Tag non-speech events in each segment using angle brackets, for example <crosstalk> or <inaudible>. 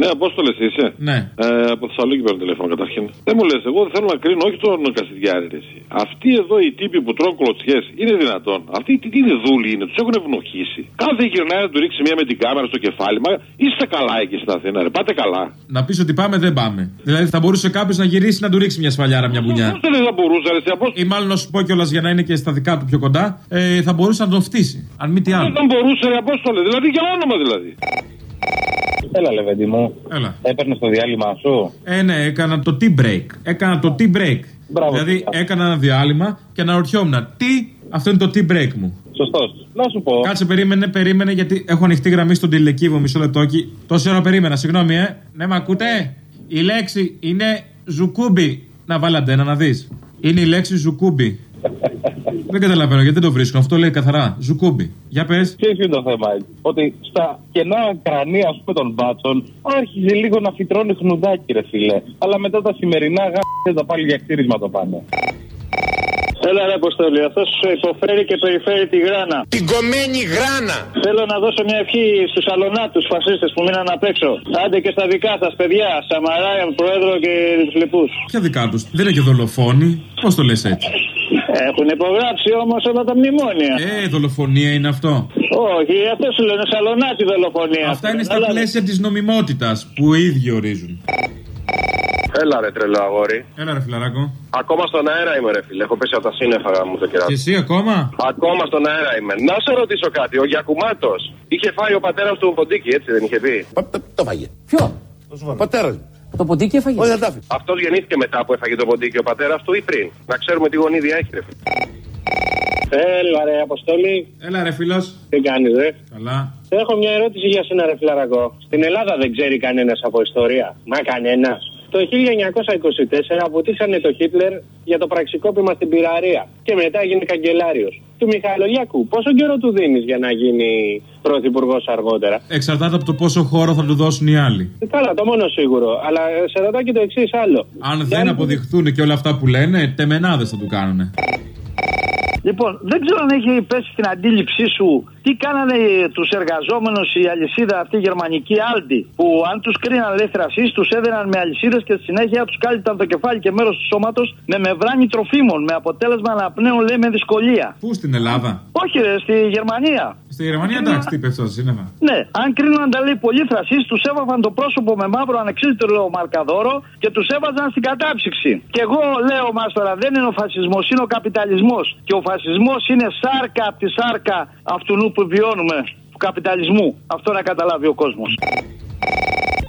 Ναι, Απόστολε είσαι. Ναι. Ε, από Θεσσαλονίκη παίρνω τηλέφωνο καταρχήν. Δεν μου λες, εγώ δεν θέλω να κρίνω όχι τον Κασιδιάρη. ρε, εσύ. Αυτοί εδώ οι τύποι που τρώνε κλωτσιές είναι δυνατόν. Αυτοί τι, τι είναι δούλοι είναι, τους έχουν ευνοχήσει. Κάθε γυρνάει να του ρίξει μία με την κάμερα στο κεφάλι. Μα είστε καλά εκεί στην Αθήνα, ρε. Πάτε καλά. Να πεις ότι πάμε, δεν πάμε. Δηλαδή θα μπορούσε κάποιος να γυρίσει να του ρίξει μια σφαλιάρα, μια μπουνιά. Πώς δεν θα μπορούσα, ρε. εσύ, Απόστολε; Ή μάλλον να σου πω κιόλας για να είναι και στα δικά του πιο κοντά, ε, θα μπορούσε να τον φτύσει. Αν μη τι άλλο. Δεν μπορούσε, ρε Απόστολε. Δηλαδή για όνομα δηλαδή. Έλα, Λεβέντι μου. Έλα. Έπαιρνες το διάλειμμα σου; Ε, ναι, έκανα το tea break. Έκανα το tea break. Μπράβο. δηλαδή έκανα ένα διάλειμμα και αναρωτιόμουν τι, αυτό είναι το tea break μου. Σωστός. Να σου πω. Κάτσε, περίμενε, περίμενε, γιατί έχω ανοιχτή γραμμή στον τηλεκύβο μισό λεπτόκι. Τόση ώρα περίμενα, συγγνώμη, ε. Ναι, με ακούτε; Η λέξη είναι ζουκούμπι. Να βάλει αντένα να δεις. Είναι η λέξη ζουκούμπι. Δεν καταλαβαίνω γιατί δεν το βρίσκω. Αυτό λέει καθαρά. Ζουκούμπι. Για πες. Ποιο είναι το θέμα, έτσι. Ότι στα κενά κρανία, ας πούμε, των μπάτσων άρχιζε λίγο να φυτρώνει χνουδάκι, ρε φίλε. Αλλά μετά τα σημερινά γάμια πάλι για κτίρισμα το πάνε. Έλα ρε Αποστόλη, αυτός υποφέρει και περιφέρει τη γράνα. Την κομμένη γράνα. Θέλω να δώσω μια ευχή στους αλωνάτους φασίστες που μείναν απ' έξω. Άντε και στα δικά σας παιδιά, Σαμαρά, Πρόεδρο και τους λοιπούς. Ποια δικά τους. Δεν είναι και δολοφόνοι. Πώς το λες έτσι; Έχουν υπογράψει όμως όλα τα μνημόνια. Ε, δολοφονία είναι αυτό. Όχι, αυτό σου λένε σαλονάτη δολοφονία. Αυτά είναι στα Αλλά- πλαίσια της νομιμότητας που οι ίδιοι ορίζουν. Έλα ρε τρελό αγόρι. Έλα, ρε φιλαράκο. Ακόμα στον αέρα είμαι ρε φίλε. Έχω πέσει από τα σύννεφα μου το Και κεράσι. εσύ ακόμα; Ακόμα στον αέρα είμαι. Να σε ρωτήσω κάτι. Ο Γιακουμάτος είχε φάει ο πατέρας του ποντίκι, έτσι δεν είχε πει; Το φάγε. Ποιο; Ο πατέρας. Το ποντίκι έφαγε. Όχι, δεν τα άφησε. Αυτό γεννήθηκε μετά που έφαγε το ποντίκι ο πατέρας του ή πριν. Να ξέρουμε τι γονίδια έχει, ρε φίλε. Έλα ρε Αποστόλη, Έλα, ρε φίλος. τι κάνεις ρε; Καλά. Έχω μια ερώτηση για σένα ρε φιλαρακό. Στην Ελλάδα δεν ξέρει κανένας από ιστορία. Μα κανένας. Το 1924 αποτύχανε το Χίτλερ για το πραξικόπημα στην πυραρία. Και μετά έγινε καγκελάριος. Του Μιχαλολιάκου, πόσο καιρό του δίνεις για να γίνει πρωθυπουργός αργότερα; Εξαρτάται από το πόσο χώρο θα του δώσουν οι άλλοι. Ε, Καλά, το μόνο σίγουρο. Αλλά σε ρωτάω και το εξής άλλο. Αν Για δεν να- αποδειχθούν και όλα αυτά που λένε, τεμενάδες θα του κάνουνε. Λοιπόν, δεν ξέρω αν έχει πέσει στην αντίληψή σου τι κάνανε τους εργαζόμενους η αλυσίδα αυτή η γερμανική Aldi. Που αν τους κρίναν λέει θρασείς, τους έδαιναν με αλυσίδες και στη συνέχεια τους κάλυπταν το κεφάλι και μέρος του σώματος με μεμβράνη τροφίμων. Με αποτέλεσμα να πνέουν λέει με δυσκολία. Πού στην Ελλάδα; Όχι, ρε, στη Γερμανία. Στη Γερμανία εντάξει, τι είπε αυτό το σύννεφα. Ναι, αν κρίναν τα λέει πολύ θρασείς, τους έβαφαν το πρόσωπο με μαύρο ανεξίτηλο μαρκαδόρο και τους έβαζαν στην κατάψυξη. Και εγώ λέω μας τώρα, δεν είναι ο φασισμός, είναι ο καπιταλισμός. Και ο φασισμός είναι σάρκα από τη σάρκα αυτού που βιώνουμε, του καπιταλισμού. Αυτό να καταλάβει ο κόσμος.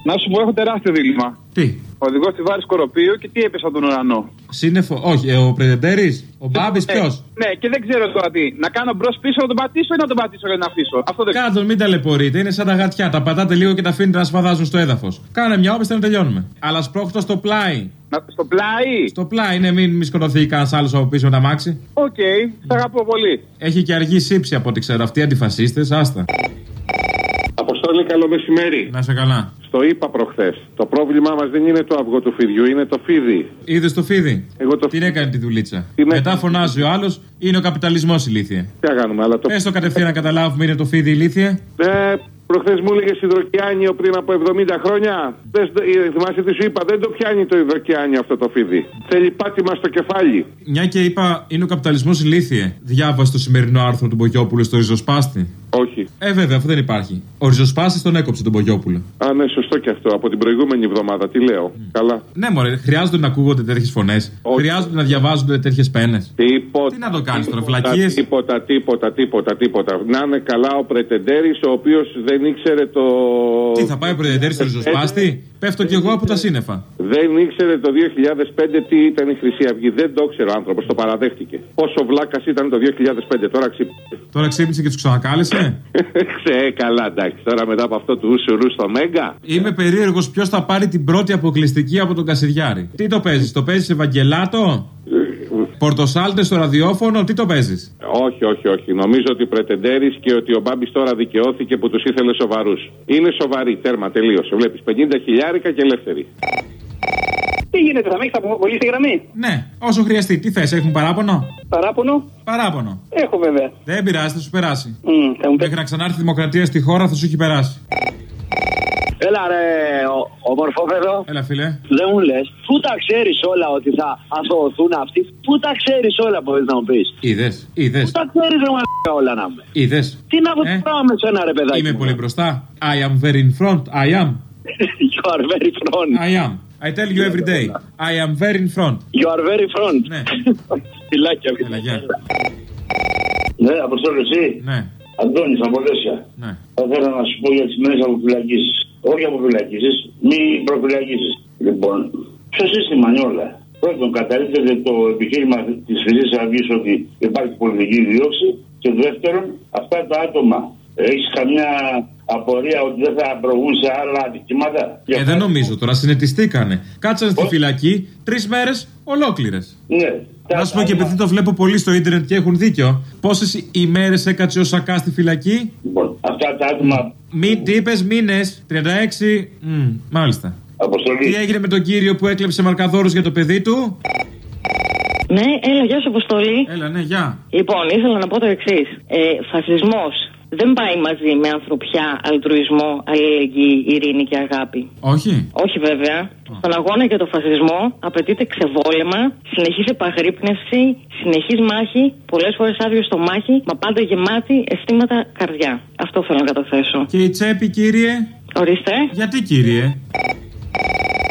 Να σου πω, έχω τεράστιο δίλημα. Τι; Οδηγός στη βάρης σκοροπίου και τι έπεσε από τον ουρανό. Σύννεφο, όχι, ε, ο Πρεδεντέρη, ο Μπάμπης, Ε, ποιος; Ναι, και δεν ξέρω τώρα τι. Να κάνω μπρος πίσω να τον πατήσω ή να τον πατήσω για να αφήσω. Αυτό δεν Κάτω, μην ταλαιπωρείτε, είναι σαν τα γατιά. Τα πατάτε λίγο και τα αφήνετε να σφαδάζουν στο έδαφος. Κάνε μια όπιστα να τελειώνουμε. Αλλά σπρώχτω στο πλάι. Να- Στο πλάι. Στο πλάι, ναι, μην μη σκοτωθεί κανένας άλλος από πίσω με τα μάξι. Οκ, σ' αγαπώ πολύ. Έχει και αργή σύψη από ό,τι ξέρω. Αυτοί οι αντιφασίστες, άστα. Αποστόλη, καλό μεσημέρι. Να σε καλά. Στο είπα προχθές. Το πρόβλημά μας δεν είναι το αυγό του φιδιού, είναι το φίδι. Είδες το φίδι; Εγώ το Την έκανε τη δουλίτσα; Την Μετά έκανε. φωνάζει ο άλλος, είναι ο καπιταλισμός ηλίθιε. Τι να κάνουμε, αλλά το. Πες το κατευθείαν να καταλάβουμε, είναι το φίδι ηλίθιε. Ε, προχθές μου έλεγε υδροκιάνιο πριν από 70 χρόνια. Δεν, στο- ε, θυμάσαι τι σου είπα, δεν το πιάνει το υδροκιάνιο αυτό το φίδι. Θέλει πάτημα στο κεφάλι. Μια και είπα, είναι ο καπιταλισμός ηλίθιε. Διάβασε το σημερινό άρθρο του Μπογιόπουλου στο ριζοσπάστη. Όχι. Ε, βέβαια, αυτό δεν υπάρχει. Ο ριζοσπάστη τον έκοψε τον Μπογιόπουλο. Α, ναι, σωστό και αυτό. Από την προηγούμενη εβδομάδα. Τι λέω. Καλά. Ναι, μωρέ, χρειάζονται να ακούγονται τέτοιες φωνές. Χρειάζονται να διαβάζονται τέτοιες πένες. Τίποτα. Τι να το κάνεις τώρα, τίποτα, βλακίες; Τίποτα, τίποτα, τίποτα, τίποτα. Να είναι καλά ο Πρετεντέρης, ο οποίος δεν ήξερε το. Τι θα πάει ο Πρεδεντέρη στο ριζοσπάστη; Πέφτω κι εγώ από τα σύννεφα. Δεν ήξερε το 2005 τι ήταν η Χρυσή Αυγή. Δεν το ήξερε ο άνθρωπος, το παραδέχτηκε. Πόσο βλάκας ήταν το 2005, τώρα ξύπνησε. Τώρα ξύπνησε και τους ξανακάλεσε; <laughs> Ξέ, καλά, εντάξει. Τώρα μετά από αυτό του ουσουρού στο Μέγκα. Είμαι περίεργος ποιος θα πάρει την πρώτη αποκλειστική από τον Κασιδιάρη. Τι το παίζεις, το παίζεις Ευαγγελάτο, Πορτοσάλτε στο ραδιόφωνο, τι το παίζεις; Όχι, όχι, όχι. Νομίζω ότι πρετεντέρεις και ότι ο Μπάμπης τώρα δικαιώθηκε που τους ήθελε σοβαρούς. Είναι σοβαροί, τέρμα, τελείωσε. Βλέπεις 50 χιλιάρικα και ελεύθεροι. Τι γίνεται, θα με έχεις αποβολή στη γραμμή; Ναι, όσο χρειαστεί. Τι θες, έχουν παράπονο; Παράπονο; Παράπονο. Έχω βέβαια. Δεν πειράζει, θα σου περάσει. Μμ, θα μου πει. Μέχρι να ξανάρθει η δημοκρατία στη χώρα θα σου έχει περάσει. Έλα ρε, ο- ομορφόπεδο. Έλα, φίλε. Δεν μου λες, πού τα ξέρεις όλα ότι θα αθωωωθούν αυτοί, πού τα ξέρεις όλα που να μου πεις; Είδες, είδες, Πού τα ξέρεις ρε μαλάκα όλα να με; είδες. Τι να πω Ε; τώρα με σένα ρε παιδάκι. Είμαι μου; πολύ μπροστά. I am very in front. I am. <laughs> You are very front. I am. I tell you every day. I am very in front. You are very front. Ναι. <laughs> Φιλάκια. Έλα, γεια. Ναι, αποστόλη εσύ. Ναι, Αντώνης από Δέσια. ναι. Θα ήθελα να σου πω για τις μέρες αποφυλακίσει. Όχι αποφυλακίσει, μη προφυλακίσεις. Λοιπόν, στο σύστημα νιόλα. Πρώτον, καταλήξετε το επιχείρημα της Χρυσή Αυγής ότι υπάρχει πολιτική δίωξη. Και δεύτερον, αυτά τα άτομα έχεις καμιά απορία ότι δεν θα προβούν σε άλλα αδικήματα. Ε, δεν νομίζω τώρα, συνετιστήκανε. Κάτσαν στη φυλακή τρεις μέρες ολόκληρες. Ναι. Να σου πω και επειδή το βλέπω πολύ στο ίντερνετ και έχουν δίκιο. Πόσες ημέρες έκατσε ο Σακά στη φυλακή, Λοιπόν, αυτά τα άτομα. Μην τι είπες, μήνες; 36. Μμ, μάλιστα. Αποστολή. Τι έγινε με τον κύριο που έκλεψε μαρκαδόρους για το παιδί του; Ναι, έλα, γεια σου, Αποστολή. Έλα, ναι, γεια. Λοιπόν, ήθελα να πω το εξής. Ε, Φασισμός δεν πάει μαζί με ανθρωπιά, αλτρουισμό, αλληλεγγύη, ειρήνη και αγάπη. Όχι. Όχι βέβαια. Στον αγώνα για το φασισμό απαιτείται ξεβόλεμα, συνεχής επαγρύπνευση, συνεχής μάχη, πολλές φορές άδειο στο μάχη, μα πάντα γεμάτη αισθήματα καρδιά. Αυτό θέλω να καταθέσω. Και η τσέπη, κύριε; Ορίστε. Γιατί, κύριε;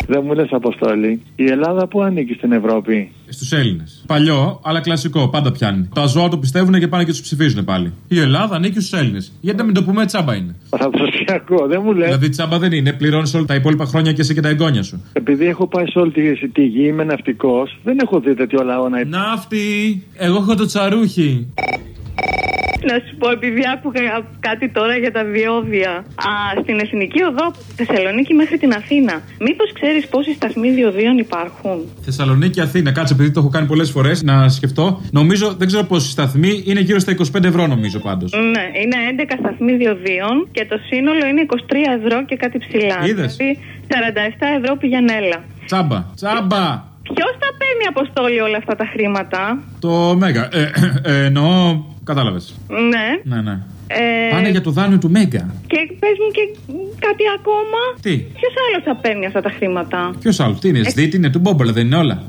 Δεν μου λες, Αποστόλη, η Ελλάδα που ανήκει στην Ευρώπη; Στους Έλληνες. Παλιό, αλλά κλασικό, πάντα πιάνει. Τα ζώα το πιστεύουν και πάνε και τους ψηφίζουν πάλι. Η Ελλάδα ανήκει στους Έλληνες. Γιατί να μην το πούμε τσάμπα είναι. Παραδοσιακό, δεν μου λες. Δηλαδή τσάμπα δεν είναι, πληρώνεις όλα τα υπόλοιπα χρόνια και εσύ και τα εγγόνια σου. Επειδή έχω πάει σε όλη τη, τη γη, είμαι ναυτικός, δεν έχω δει τέτοιο λαό να Ναύτη! Εγώ έχω το τσαρούχι. Να σου πω, επειδή άκουγα κάτι τώρα για τα διόδια. Α, στην Εθνική Οδό από τη Θεσσαλονίκη μέχρι την Αθήνα. Μήπως ξέρεις πόσοι σταθμοί διοδίων υπάρχουν; Θεσσαλονίκη, Αθήνα. Κάτσε, επειδή το έχω κάνει πολλές φορές να σκεφτώ. Νομίζω, δεν ξέρω πόσοι σταθμοί, είναι γύρω στα 25 ευρώ, νομίζω πάντως. Ναι, είναι 11 σταθμοί διοδίων και το σύνολο είναι 23 ευρώ και κάτι ψηλά. Είδες; Δηλαδή 47 ευρώ πηγανέλα. Τσάμπα. Τσάμπα! Ποιος θα παίρνει αποστόλη όλα αυτά τα χρήματα; Το Μέγα. Ε, ε, εννοώ. Κατάλαβες. Ναι. Ναι, ναι. Ε, Πάνε για το δάνειο του Μέγκα. Και πες μου και κάτι ακόμα. Τι; Ποιος άλλος θα παίρνει αυτά τα χρήματα; Ποιος άλλος, τι είναι, ΣΔΙΤ είναι του Μπόμπολα, δεν είναι όλα;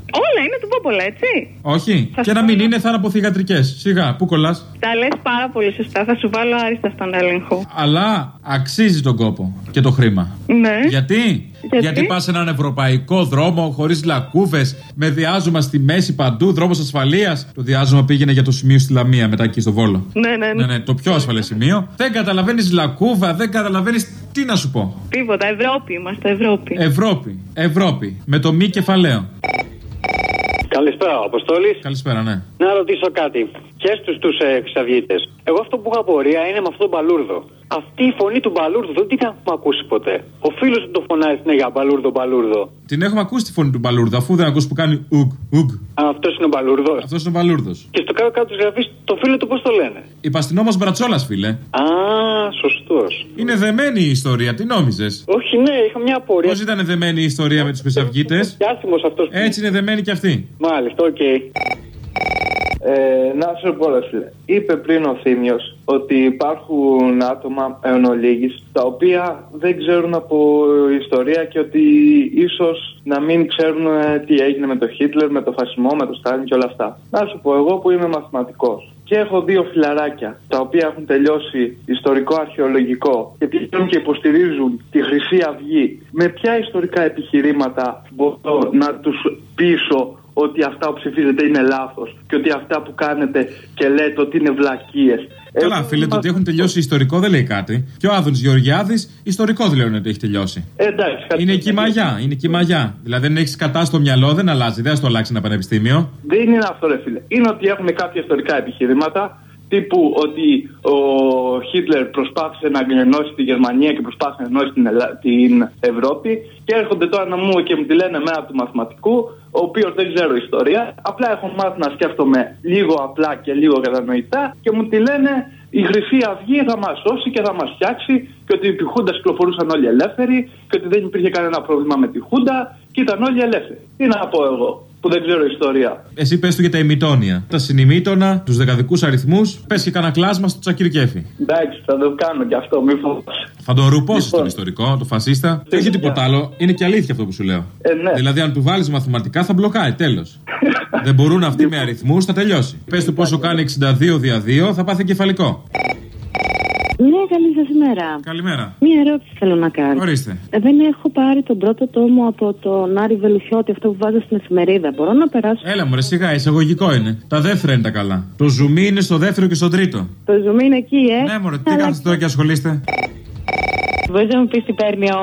Όλα είναι του Πόπολα, έτσι. Όχι. Θα Και σου να μην πω- είναι, θα είναι από θηγατρικές. Σιγά, πού κολλάς. Τα λες πάρα πολύ σωστά. Θα σου βάλω άριστα στον έλεγχο. Αλλά αξίζει τον κόπο και το χρήμα. Ναι. Γιατί; Γιατί; πας σε έναν ευρωπαϊκό δρόμο χωρίς λακκούβες, με διάζωμα στη μέση παντού, δρόμος ασφαλείας. Το διάζωμα πήγαινε για το σημείο στη Λαμία, μετά εκεί στο Βόλο. Ναι, ναι, ναι. Ναι, ναι, το πιο ασφαλές σημείο. Δεν καταλαβαίνεις λακκούβα, δεν καταλαβαίνεις. Τι να σου πω. Τίποτα. Ευρώπη είμαστε, Ευρώπη. Ευρώπη. Ευρώπη. Με το μη κεφαλαίο. Καλησπέρα, Αποστόλης. Καλησπέρα, ναι. Να ρωτήσω κάτι. Και στους τους ε, Χρυσαυγίτες. Εγώ αυτό που έχω απορία είναι με αυτόν τον Μπαλούρδο. Αυτή η φωνή του Μπαλούρδου δεν την έχουμε ακούσει ποτέ. Ο φίλος του το φωνάζει συνέχεια Μπαλούρδο, Μπαλούρδο. Την έχουμε ακούσει τη φωνή του Μπαλούρδα, αφού δεν ακούς που κάνει ουγ, ουγ. Αυτός είναι ο Μπαλούρδος. Αυτός είναι ο Μπαλούρδος. Και στο κάτω κάτω τη γραφή το φίλο του πώς το λένε; Υπαστυνόμο Μπρατσόλας, φίλε. Α, σωστός. Είναι δεμένη η ιστορία, τι νόμιζες; Όχι, ναι, είχα μια απορία. Πώς ήταν δεμένη η ιστορία με τους Χρυσαυγίτες. Και άσχημο αυτό. Έτσι είναι δεμένη και αυτή. Μάλιστα, οκ. Ε, να σου πω, ρε φίλε. Είπε πριν ο Θήμιος ότι υπάρχουν άτομα εν ολίγης, τα οποία δεν ξέρουν από ιστορία και ότι ίσως να μην ξέρουν ε, τι έγινε με τον Χίτλερ, με τον φασισμό, με τον Στάλιν και όλα αυτά. Να σου πω, εγώ που είμαι μαθηματικός και έχω δύο φιλαράκια τα οποία έχουν τελειώσει ιστορικό αρχαιολογικό και πηγαίνουν και υποστηρίζουν τη Χρυσή Αυγή, με ποια ιστορικά επιχειρήματα μπορώ να τους πείσω ότι αυτά που ψηφίζετε είναι λάθος και ότι αυτά που κάνετε και λέτε ότι είναι βλακίες. Καλά, φίλε, το ότι έχουν τελειώσει ιστορικό δεν λέει κάτι. Και ο Άδωνης Γεωργιάδης ιστορικό δεν λέει ότι έχει τελειώσει. Ε, εντάξει, κάτι Είναι εκεί μαγιά, είναι εκεί μαγιά. Δηλαδή, δεν έχεις κατά στο μυαλό, δεν αλλάζει, δεν θα το αλλάξει ένα πανεπιστήμιο. Δεν είναι αυτό, ρε φίλε. Είναι ότι έχουμε κάποια ιστορικά επιχειρήματα τύπου ότι ο Χίτλερ προσπάθησε να ενώσει τη Γερμανία και προσπάθησε να ενώσει την, Ελλά- την Ευρώπη και έρχονται τώρα να μου και μου τη λένε μέρα του μαθηματικού, ο οποίος δεν ξέρω ιστορία. Απλά έχω μάθει να σκέφτομαι λίγο απλά και λίγο κατανοητά και μου τη λένε η Χρυσή Αυγή θα μας σώσει και θα μας φτιάξει και ότι επί Χούντας κυκλοφορούσαν όλοι ελεύθεροι και ότι δεν υπήρχε κανένα πρόβλημα με τη Χούντα και ήταν όλοι ελεύθεροι. Τι να πω εγώ. Που δεν ξέρω ιστορία. Εσύ πες του για τα ημιτόνια. Τα συνημίτονα, τους δεκαδικούς αριθμούς, πες και κανένα κλάσμα στο τσακυρκέφι. Εντάξει, θα το κάνω κι αυτό, μη φοβάσαι. Θα τον ρουπώσεις Λοιπόν. τον ιστορικό, τον φασίστα. Δεν έχει τίποτα άλλο. Είναι και αλήθεια αυτό που σου λέω. Ε, ναι. Δηλαδή, αν του βάλεις μαθηματικά, θα μπλοκάει. Τέλος. Δεν μπορούν αυτοί με αριθμούς, θα τελειώσει. Πες του πόσο κάνει 62 δια 2, θα πάθει κεφαλικό. Ναι, καλή σας ημέρα. Καλημέρα. Μία ερώτηση θέλω να κάνω. Ορίστε. Ε, Δεν έχω πάρει τον πρώτο τόμο από τον Άρη Βελουχιώτη, αυτό που βάζω στην εφημερίδα. Μπορώ να περάσω; Έλα μου, ρε, σιγά, εισαγωγικό είναι. Τα δεύτερα είναι τα καλά. Το ζουμί είναι στο δεύτερο και στο τρίτο. Το zoom είναι εκεί, ε; Ναι, μωρέ, τι κάνετε τώρα και ασχολείστε; Μπορείς να μου πεις τι παίρνει ο,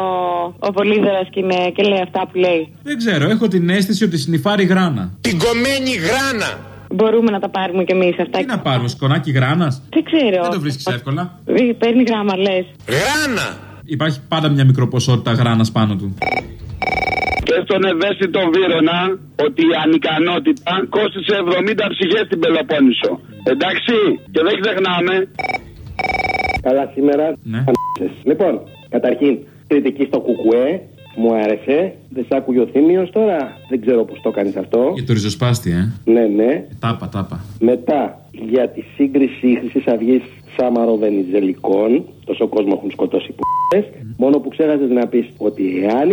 ο Πολύδωρα και, είναι- και λέει αυτά που λέει; Δεν ξέρω, έχω την αίσθηση ότι συνυφάρει γράνα. Την κομμένη γράνα. Μπορούμε να τα πάρουμε κι εμείς αυτά. Τι να πάρουμε, σκονάκι γράνας; Δεν ξέρω. Δεν το βρίσκεις εύκολα. Ε, Παίρνει γράμμα, λες. Γράνα. Υπάρχει πάντα μια μικροποσότητα γράνας πάνω του. Και στον ευαίσθητο Βύρονα ότι η ανικανότητα κόστησε 70 ψυχές στην Πελοπόννησο. Εντάξει, και δεν ξεχνάμε. Καλά σήμερα. Ναι. Ανάξες. Λοιπόν, καταρχήν, κριτική στο κουκουέ. Μου άρεσε. Δεν σ' άκουγε ο Θήμιος τώρα; Δεν ξέρω πώς το κάνεις αυτό. Για το ριζοσπάστη, ε. Ναι, ναι. Τάπα, τάπα. Μετά, για τη σύγκριση Χρυσή Αυγής Σάμαρο Βενιζελικών. Τόσο κόσμο έχουν σκοτώσει που Μόνο που ξέχασες να πεις ότι εάν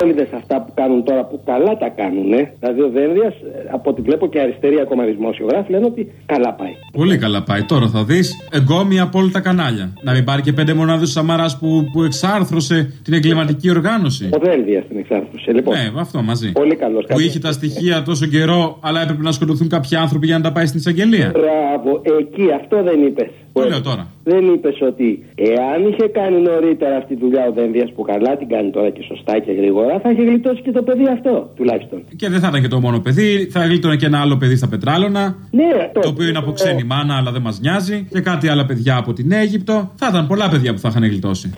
οι καρόλιδε αυτά που κάνουν τώρα που καλά τα κάνουν, δηλαδή ο Δένδια, από ό,τι βλέπω και αριστεροί ακόμα δημοσιογράφοι, λένε ότι καλά πάει. Πολύ καλά πάει. Τώρα θα δεις εγκόμια από όλα τα κανάλια. Να μην πάρει και πέντε μονάδες ο Σαμαράς που, που εξάρθρωσε την εγκληματική οργάνωση. Ο Δένδια στην εξάρτηση. Λοιπόν, Ναι, αυτό μαζί. Πολύ καλός. Που είχε τα στοιχεία τόσο καιρό, αλλά έπρεπε να σκοτωθούν κάποιοι άνθρωποι για να τα πάει στην εισαγγελία. Μπράβο, εκεί αυτό δεν είπες. Το λέω τώρα. Δεν είπες ότι εάν είχε κάνει νωρίτερα αυτή τη δουλειά ο Δένδιας που καλά την κάνει τώρα και σωστά και γρήγορα, θα είχε γλιτώσει και το παιδί αυτό τουλάχιστον. Και δεν θα ήταν και το μόνο παιδί, θα γλίτωνε και ένα άλλο παιδί στα πετράλωνα. Ναι, Το οποίο είναι από ξένη μάνα, αλλά δεν μας νοιάζει. Και κάτι άλλα παιδιά από την Αίγυπτο. Θα ήταν πολλά παιδιά που θα είχαν γλιτώσει.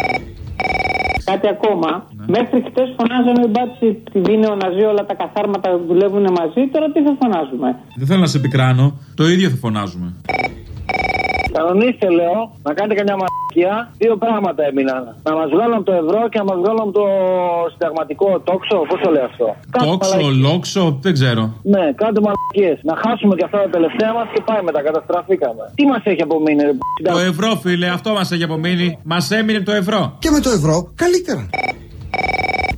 Κάτι ακόμα. Μέχρι χτε φωνάζαμε μπάτσι τη δίνει ο Ναζί, όλα τα καθάρματα δουλεύουν μαζί. Τώρα τι θα φωνάζουμε; Δεν θέλω να σε πικράνω, το ίδιο θα φωνάζουμε. Κανονίστε, λέω, να κάνετε καμιά μαλακία. Δύο πράγματα έμειναν. Να μας βγάλουν το ευρώ και να μας βγάλουν το συνταγματικό τόξο. Πώς το λέει αυτό; Κάντε Τόξο, μαλακίες. λόξο, δεν ξέρω. Ναι, κάντε μαλακίες. Να χάσουμε και αυτά τα τελευταία μας και πάμε μετά. Καταστραφήκαμε. Τι μας έχει απομείνει, ρε, Το ευρώ, φίλε, αυτό μας έχει απομείνει. Μας έμεινε το ευρώ. Και με το ευρώ καλύτερα.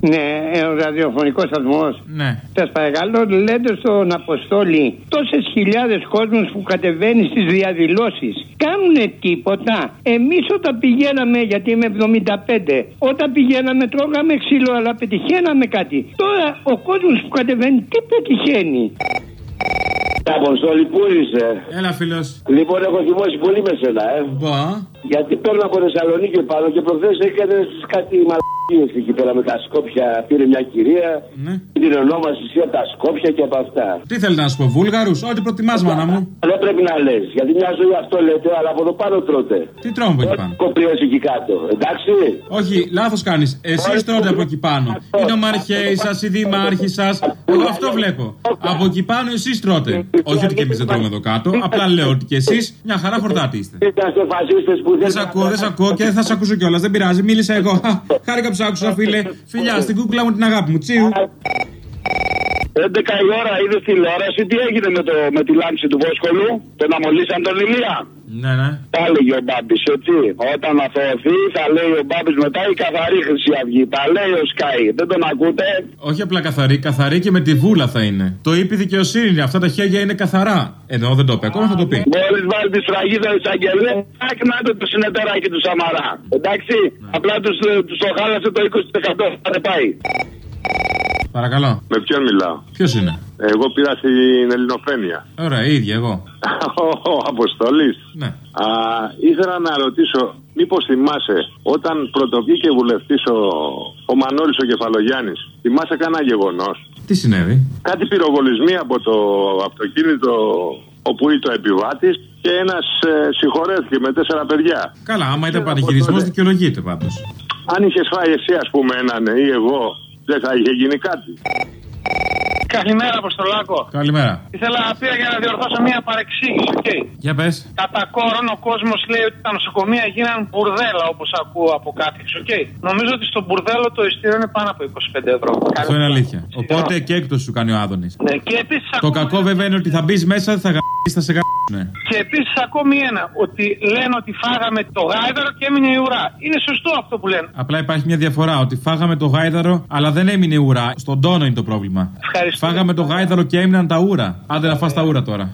Ναι, ο ραδιοφωνικός σταθμός. Ναι. Σα παρακαλώ, λέτε στον Αποστόλη τόσες χιλιάδες κόσμους που κατεβαίνει στις διαδηλώσεις. Κάνουνε τίποτα. Εμείς όταν πηγαίναμε, γιατί είμαι 75, όταν πηγαίναμε τρώγαμε ξύλο, αλλά πετυχαίναμε κάτι. Τώρα ο κόσμος που κατεβαίνει, τι πετυχαίνει; Αποστόλη, πού είσαι; Έλα, φίλος. Λοιπόν, έχω θυμώσει πολύ με σένα, ε. Μπα. Γιατί παίρνω από Θεσσαλονίκη πάνω και προχθές έκανες κάτι μαλακίε εκεί πέρα με τα σκόπια. Πήρε μια κυρία. Ναι. Την ονόμασε από τα σκόπια και από αυτά. Τι θέλει να σου πω, Βούλγαρους, ό,τι προτιμάς, μάνα μου. Δεν πρέπει να λες. Γιατί μια ζωή αυτό λέτε, αλλά από το πάνω τρώτε. Τι τρώμε από εκεί πάνω; Κοπριέ εκεί κάτω. Εντάξει; Όχι, λάθος κάνεις. Εσείς τρώτε από εκεί πάνω. Οι νομαρχαίοι σας, οι δήμαρχοι σας. Εγώ αυτό βλέπω. Από εκεί πάνω εσείς τρώτε. Όχι ότι και εμείς δεν τρώμε εδώ κάτω. Απλά λέω ότι και εσείς μια χαρά χορτάτη είστε. Είσαστε φασίστες που Δεν σ' ακούω, δεν σ' ακούω και δεν θα σ' ακούσω κιόλας. Δεν πειράζει, μίλησα εγώ. Χα, <laughs> Χάρηκα που σ' άκουσα, φίλε. Φιλιά, στην κούκλα μου την αγάπη μου. Τσίου. 11 η ώρα είδε τηλεόραση, τι έγινε με, το, με τη λάμψη του Βόσκολου, τον αμολύσαν τον Ηλία; Ναι, ναι. Τα έλεγε ο Μπάμπης, έτσι. Όταν αθωωωθεί, θα λέει ο Μπάμπης μετά η καθαρή Χρυσή Αυγή. Τα λέει ο Σκάι. Δεν τον ακούτε; Όχι απλά καθαρή, καθαρή και με τη βούλα θα είναι. Το είπε η δικαιοσύνη, αυτά τα χέρια είναι καθαρά. Ενώ δεν το είπε, ακόμα θα το πει. Μόλι βάλεις τη σφραγίδα τη Αγγελέ, άκνατε το συνεταιράκι του Σαμαρά. Εντάξει. Απλά τους τους το χάλασε το 20%. Θα πάει. Παρακαλώ. Με ποιον μιλάω; Ποιος είναι; Εγώ πήρα στην Ελληνοφρένεια. Ωραία, η ίδια εγώ. <laughs> Ο Αποστολή. Ναι. Α, ήθελα να ρωτήσω, μήπως θυμάσαι, όταν πρωτοβγήκε βουλευτής ο, ο Μανώλης ο Κεφαλογιάννης, θυμάσαι κανένα γεγονός; Τι συνέβη; Κάτι πυροβολισμοί από το αυτοκίνητο όπου ήταν ο επιβάτης και ένας ε, συγχωρέθηκε με τέσσερα παιδιά. Καλά, άμα ήταν πανηγυρισμός, δικαιολογείται πάντως. Αν είχες φάει εσύ, ας πούμε, έναν ή εγώ, δεν θα είχε γίνει κάτι. Καλημέρα, Αποστολάκο. Καλημέρα. Ήθελα να πει για να διορθώσω μια παρεξήγηση, οκ. Για πες. Κατά κόρον ο κόσμος λέει ότι τα νοσοκομεία γίνανε μπουρδέλα όπως ακούω από κάποιους, οκ. Νομίζω ότι στο μπουρδέλο το εισιτήριο είναι πάνω από 25 ευρώ. Αυτό είναι αλήθεια. Οπότε και έκπτωση σου κάνει ο Άδωνης. Ναι, και επίσης Το κακό βέβαια είναι ότι θα μπεις μέσα, θα γαμήσει, θα σε γαμήσουνε. Και επίσης ακόμη ένα, ότι λένε ότι φάγαμε το γάιδαρο και έμεινε η ουρά. Είναι σωστό αυτό που λένε. Απλά υπάρχει μια διαφορά ότι φάγαμε το γάιδαρο, αλλά δεν έμεινε ουρά. Στον τόνο είναι το πρόβλημα. Ευχαριστώ. Φάγαμε το γάιδαρο και έμειναν τα ούρα. Άντε να φας τα ούρα τώρα.